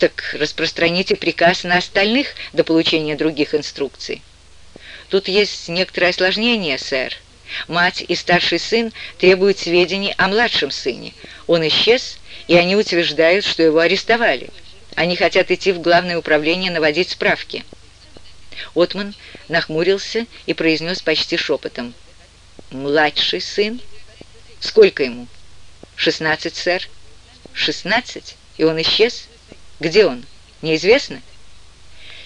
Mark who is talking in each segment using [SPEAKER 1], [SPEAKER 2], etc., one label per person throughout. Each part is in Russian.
[SPEAKER 1] так распространите приказ на остальных до получения других инструкций. Тут есть некоторое осложнение, сэр. Мать и старший сын требуют сведений о младшем сыне. Он исчез, и они утверждают, что его арестовали. Они хотят идти в главное управление наводить справки. Отман нахмурился и произнес почти шепотом. «Младший сын? Сколько ему?» «Шестнадцать, сэр». «Шестнадцать? И он исчез? Где он? Неизвестно?»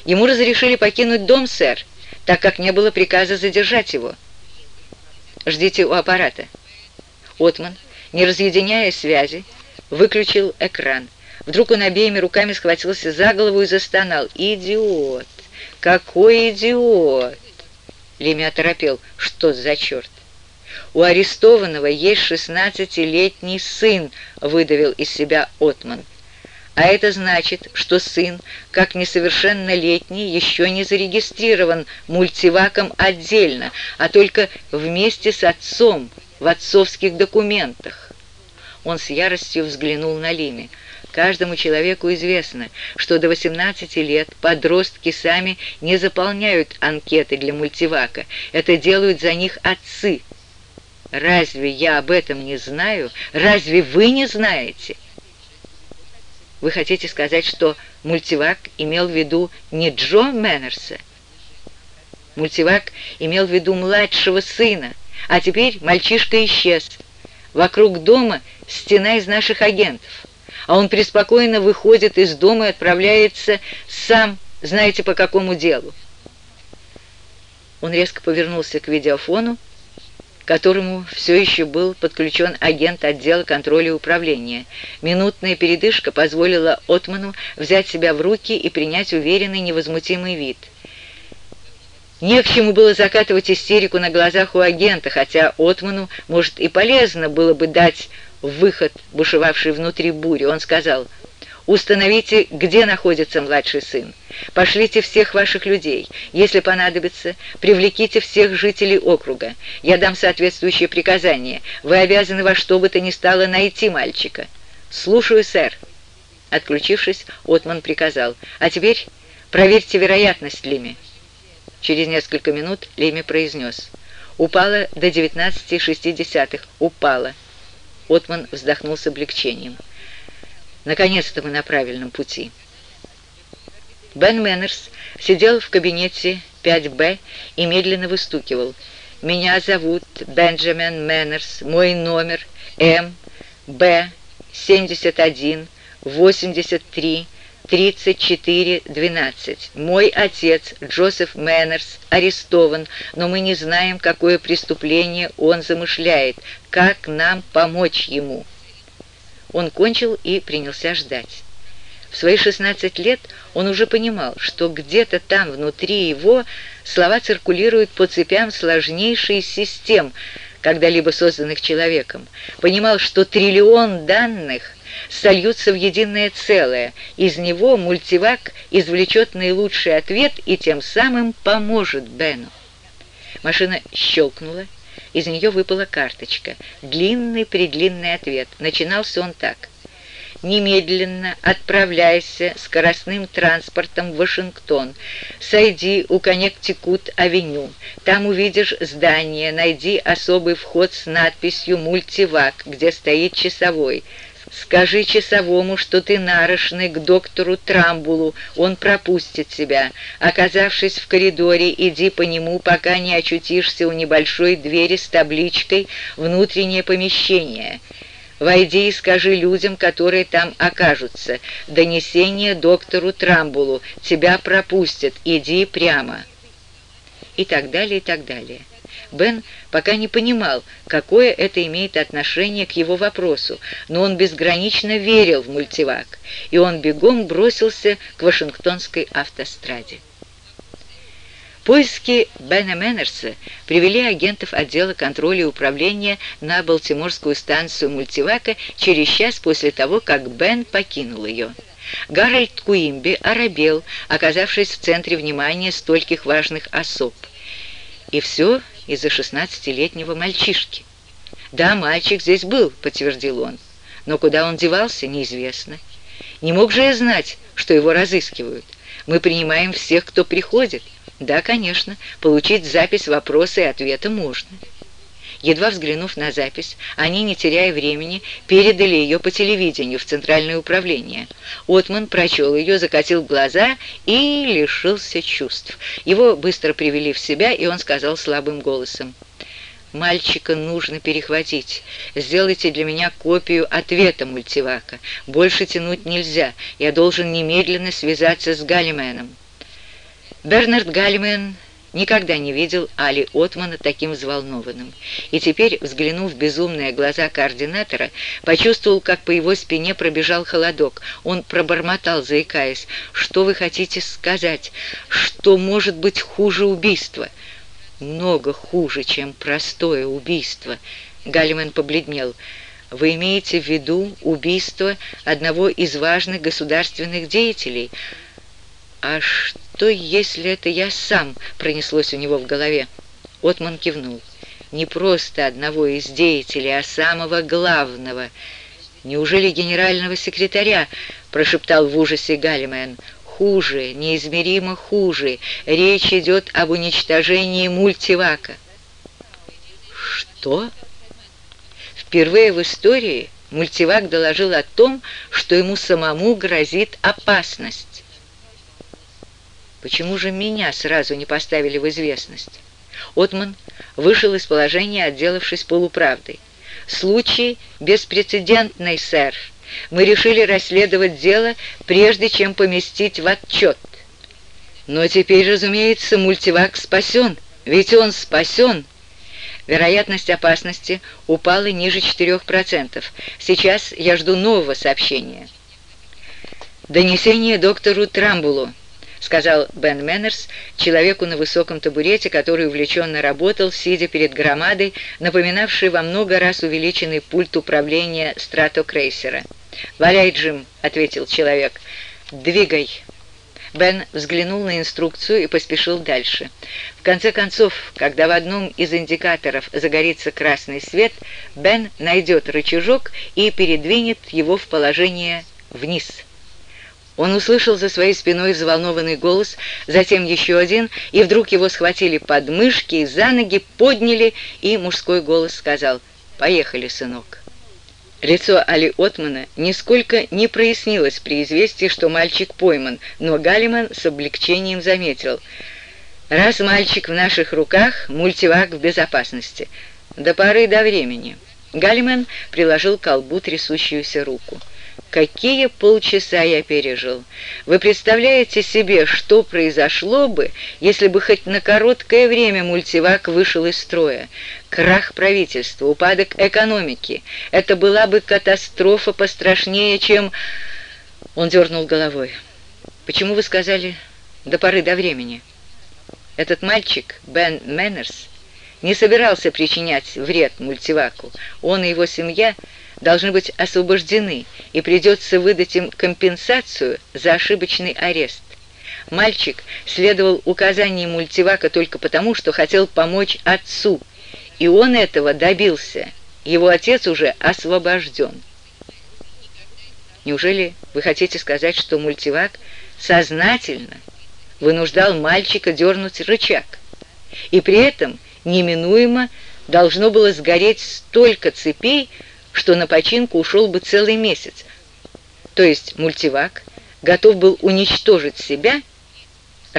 [SPEAKER 1] «Ему разрешили покинуть дом, сэр, так как не было приказа задержать его». «Ждите у аппарата». Отман, не разъединяя связи, выключил экран. Вдруг он обеими руками схватился за голову и застонал. «Идиот! Какой идиот!» Леми оторопел. «Что за черт?» «У арестованного есть шестнадцатилетний сын», — выдавил из себя Отман. «А это значит, что сын, как несовершеннолетний, еще не зарегистрирован мультиваком отдельно, а только вместе с отцом в отцовских документах». Он с яростью взглянул на Лими. Каждому человеку известно, что до 18 лет подростки сами не заполняют анкеты для мультивака. Это делают за них отцы. Разве я об этом не знаю? Разве вы не знаете? Вы хотите сказать, что мультивак имел в виду не Джо Мэннерса? Мультивак имел в виду младшего сына, а теперь мальчишка исчез. Вокруг дома стена из наших агентов а он преспокойно выходит из дома и отправляется сам, знаете, по какому делу. Он резко повернулся к видеофону, которому все еще был подключен агент отдела контроля и управления. Минутная передышка позволила Отману взять себя в руки и принять уверенный невозмутимый вид. Не к чему было закатывать истерику на глазах у агента, хотя Отману, может, и полезно было бы дать выход, бушевавший внутри бури, он сказал, «Установите, где находится младший сын. Пошлите всех ваших людей. Если понадобится, привлеките всех жителей округа. Я дам соответствующие приказания. Вы обязаны во что бы то ни стало найти мальчика». «Слушаю, сэр». Отключившись, Отман приказал, «А теперь проверьте вероятность Лими». Через несколько минут Лими произнес, «Упала до 19,6. Упала». Отман вздохнул с облегчением. «Наконец-то мы на правильном пути». Бен Мэннерс сидел в кабинете 5Б и медленно выстукивал. «Меня зовут Бенджамин Мэннерс, мой номер М, Б, 71, 83, 34-12. Мой отец, Джозеф Мэннерс, арестован, но мы не знаем, какое преступление он замышляет, как нам помочь ему. Он кончил и принялся ждать. В свои 16 лет он уже понимал, что где-то там внутри его слова циркулируют по цепям сложнейшей систем, когда-либо созданных человеком. Понимал, что триллион данных сольются в единое целое. Из него мультивак извлечет наилучший ответ и тем самым поможет Бену. Машина щелкнула, из нее выпала карточка. Длинный-предлинный ответ. Начинался он так. «Немедленно отправляйся скоростным транспортом в Вашингтон. Сойди у Коннектикут-авеню. Там увидишь здание. Найди особый вход с надписью «Мультивак», где стоит часовой. Скажи часовому, что ты нарочный к доктору Трамбулу, он пропустит тебя. Оказавшись в коридоре, иди по нему, пока не очутишься у небольшой двери с табличкой «Внутреннее помещение». Войди и скажи людям, которые там окажутся. Донесение доктору Трамбулу. Тебя пропустят. Иди прямо. И так далее, и так далее. Бен пока не понимал, какое это имеет отношение к его вопросу, но он безгранично верил в мультивак, и он бегом бросился к Вашингтонской автостраде. Поиски Бена Мэннерса привели агентов отдела контроля и управления на Балтиморскую станцию мультивака через час после того, как Бен покинул ее. Гарольд Куимби оробел, оказавшись в центре внимания стольких важных особ. И все из-за шестнадцатилетнего мальчишки. «Да, мальчик здесь был», — подтвердил он, «но куда он девался, неизвестно. Не мог же я знать, что его разыскивают. Мы принимаем всех, кто приходит. Да, конечно, получить запись вопроса и ответа можно. Едва взглянув на запись, они, не теряя времени, передали ее по телевидению в Центральное управление. Отман прочел ее, закатил глаза и лишился чувств. Его быстро привели в себя, и он сказал слабым голосом. «Мальчика нужно перехватить. Сделайте для меня копию ответа мультивака. Больше тянуть нельзя. Я должен немедленно связаться с Галлименом». Бернард Галлимен никогда не видел Али Отмана таким взволнованным. И теперь, взглянув в безумные глаза координатора, почувствовал, как по его спине пробежал холодок. Он пробормотал, заикаясь, «Что вы хотите сказать? Что может быть хуже убийства?» «Много хуже, чем простое убийство», — Галлимен побледнел. «Вы имеете в виду убийство одного из важных государственных деятелей?» «А что, если это я сам?» — пронеслось у него в голове. Отман кивнул. «Не просто одного из деятелей, а самого главного. Неужели генерального секретаря?» — прошептал в ужасе Галлимен. «Хуже, неизмеримо хуже. Речь идет об уничтожении мультивака». «Что?» Впервые в истории мультивак доложил о том, что ему самому грозит опасность. Почему же меня сразу не поставили в известность? Отман вышел из положения, отделавшись полуправдой. «Случай беспрецедентный, сэр. Мы решили расследовать дело, прежде чем поместить в отчет. Но теперь, разумеется, мультивак спасен, ведь он спасен». Вероятность опасности упала ниже 4%. Сейчас я жду нового сообщения. Донесение доктору Трамбулу сказал Бен Мэннерс, человеку на высоком табурете, который увлеченно работал, сидя перед громадой, напоминавшей во много раз увеличенный пульт управления стратокрейсера. «Валяй, Джим», — ответил человек, — «двигай». Бен взглянул на инструкцию и поспешил дальше. В конце концов, когда в одном из индикаторов загорится красный свет, Бен найдет рычажок и передвинет его в положение «вниз». Он услышал за своей спиной взволнованный голос, затем еще один, и вдруг его схватили под мышки за ноги, подняли, и мужской голос сказал «Поехали, сынок». Лицо Али Отмана нисколько не прояснилось при известии, что мальчик пойман, но Галиман с облегчением заметил «Раз мальчик в наших руках, мультивак в безопасности. До поры до времени». Галиман приложил к колбу трясущуюся руку. Какие полчаса я пережил! Вы представляете себе, что произошло бы, если бы хоть на короткое время мультивак вышел из строя? Крах правительства, упадок экономики. Это была бы катастрофа пострашнее, чем... Он дернул головой. «Почему вы сказали «до поры до времени»?» Этот мальчик, Бен Мэннерс, не собирался причинять вред мультиваку. Он и его семья должны быть освобождены, и придется выдать им компенсацию за ошибочный арест. Мальчик следовал указаниям мультивака только потому, что хотел помочь отцу, и он этого добился. Его отец уже освобожден. Неужели вы хотите сказать, что мультивак сознательно вынуждал мальчика дернуть рычаг, и при этом неминуемо должно было сгореть столько цепей, что на починку ушел бы целый месяц. То есть мультивак готов был уничтожить себя